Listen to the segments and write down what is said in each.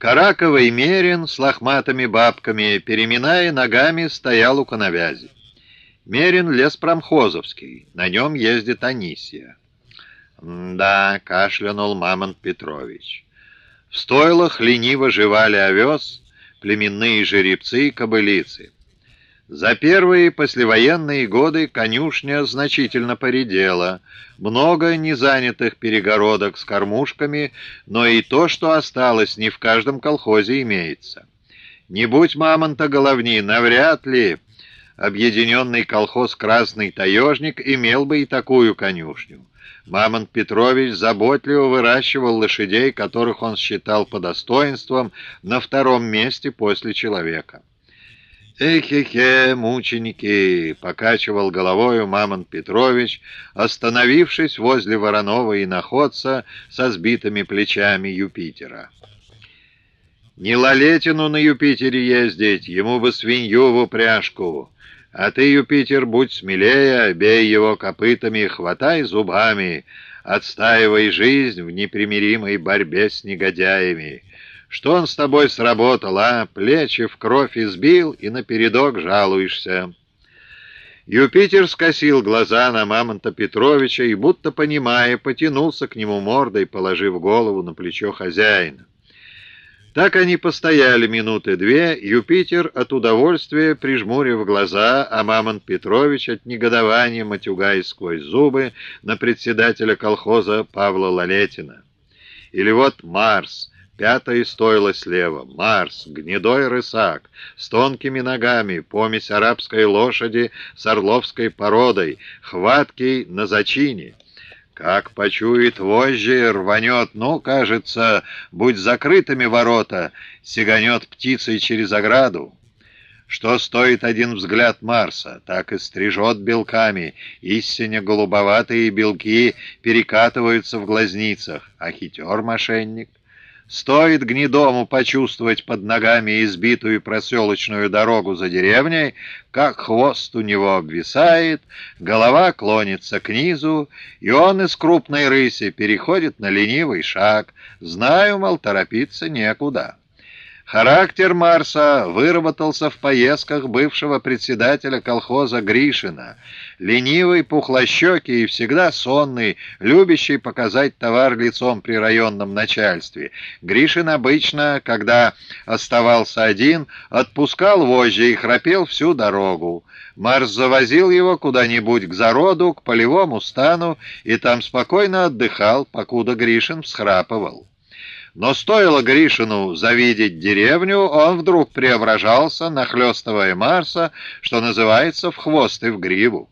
Караковый Мерин с лохматыми бабками, переминая ногами, стоял у коновязи. Мерин лес промхозовский, на нем ездит Анисия. «Да», — кашлянул Мамонт Петрович. В стойлах лениво жевали овес, племенные жеребцы и кобылицы. За первые послевоенные годы конюшня значительно поредела, много незанятых перегородок с кормушками, но и то, что осталось, не в каждом колхозе имеется. Не будь мамонта головни, навряд ли объединенный колхоз «Красный таежник» имел бы и такую конюшню. Мамонт Петрович заботливо выращивал лошадей, которых он считал по достоинствам на втором месте после человека. «Эхе-хе, мученики!» — покачивал головою Мамонт Петрович, остановившись возле Воронова и находца со сбитыми плечами Юпитера. «Не Лалетину на Юпитере ездить, ему бы свинью в упряжку!» А ты, Юпитер, будь смелее, бей его копытами, хватай зубами, отстаивай жизнь в непримиримой борьбе с негодяями. Что он с тобой сработал, а? Плечи в кровь избил и напередок жалуешься». Юпитер скосил глаза на Мамонта Петровича и, будто понимая, потянулся к нему мордой, положив голову на плечо хозяина. Так они постояли минуты две, Юпитер от удовольствия прижмурив глаза, а Мамонт Петрович от негодования матюгаясь сквозь зубы на председателя колхоза Павла Лалетина. Или вот Марс, пятое стойло слева, Марс, гнедой рысак, с тонкими ногами, помесь арабской лошади с орловской породой, хваткий на зачине — как почует вожжи, рванет, ну, кажется, будь закрытыми ворота, сиганет птицей через ограду. Что стоит один взгляд Марса, так и стрижет белками, истинно голубоватые белки перекатываются в глазницах, а хитер мошенник. Стоит гнедому почувствовать под ногами избитую проселочную дорогу за деревней, как хвост у него обвисает, голова клонится к низу, и он из крупной рыси переходит на ленивый шаг. Знаю, мол, торопиться некуда. Характер Марса выработался в поездках бывшего председателя колхоза Гришина. Ленивый, пухлощекий и всегда сонный, любящий показать товар лицом при районном начальстве. Гришин обычно, когда оставался один, отпускал вожжи и храпел всю дорогу. Марс завозил его куда-нибудь к зароду, к полевому стану, и там спокойно отдыхал, покуда Гришин всхрапывал. Но стоило Гришину завидеть деревню, он вдруг преображался, нахлестывая Марса, что называется, в хвост и в гриву.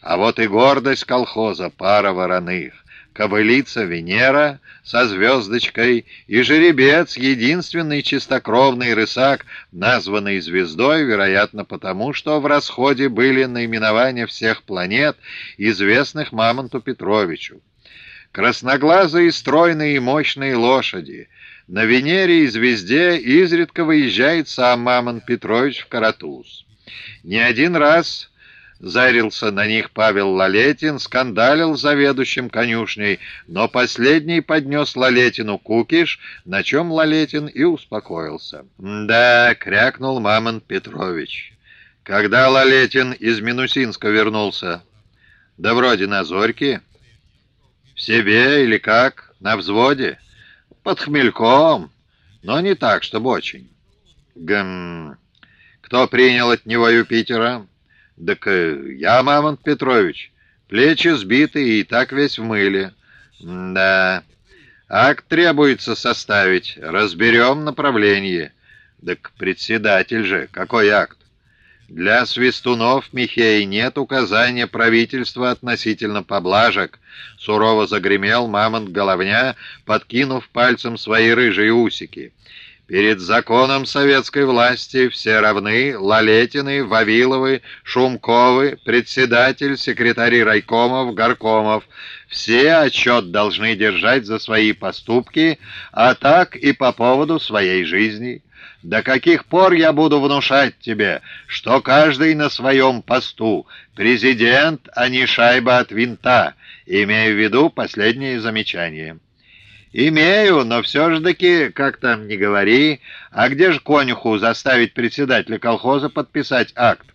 А вот и гордость колхоза, пара вороных, кобылица Венера со звездочкой и жеребец, единственный чистокровный рысак, названный звездой, вероятно, потому что в расходе были наименования всех планет, известных Мамонту Петровичу красноглазые, стройные и мощные лошади. На Венере и звезде изредка выезжает сам Мамонт Петрович в Каратуз. Не один раз зарился на них Павел Лалетин, скандалил заведующим конюшней, но последний поднес Лалетину кукиш, на чем Лалетин и успокоился. «Да», — крякнул Мамонт Петрович. «Когда Лалетин из Минусинска вернулся?» «Да вроде на зорьке». В себе или как? На взводе? Под хмельком, но не так, чтобы очень. Гм... Кто принял от него Юпитера? Так э, я, Мамонт Петрович. Плечи сбиты и так весь в мыле. Да. Акт требуется составить. Разберем направление. Так председатель же. Какой акт? Для свистунов, Михей, нет указания правительства относительно поблажек. Сурово загремел мамонт головня, подкинув пальцем свои рыжие усики. Перед законом советской власти все равны Лалетины, Вавиловы, Шумковы, председатель, секретари райкомов, горкомов. Все отчет должны держать за свои поступки, а так и по поводу своей жизни. До каких пор я буду внушать тебе, что каждый на своем посту, президент, а не шайба от винта, имея в виду последнее замечание?» «Имею, но все же таки, как там не говори, а где же конюху заставить председателя колхоза подписать акт?»